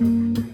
Bye.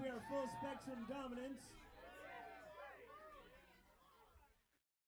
We are Full Spectrum Dominance.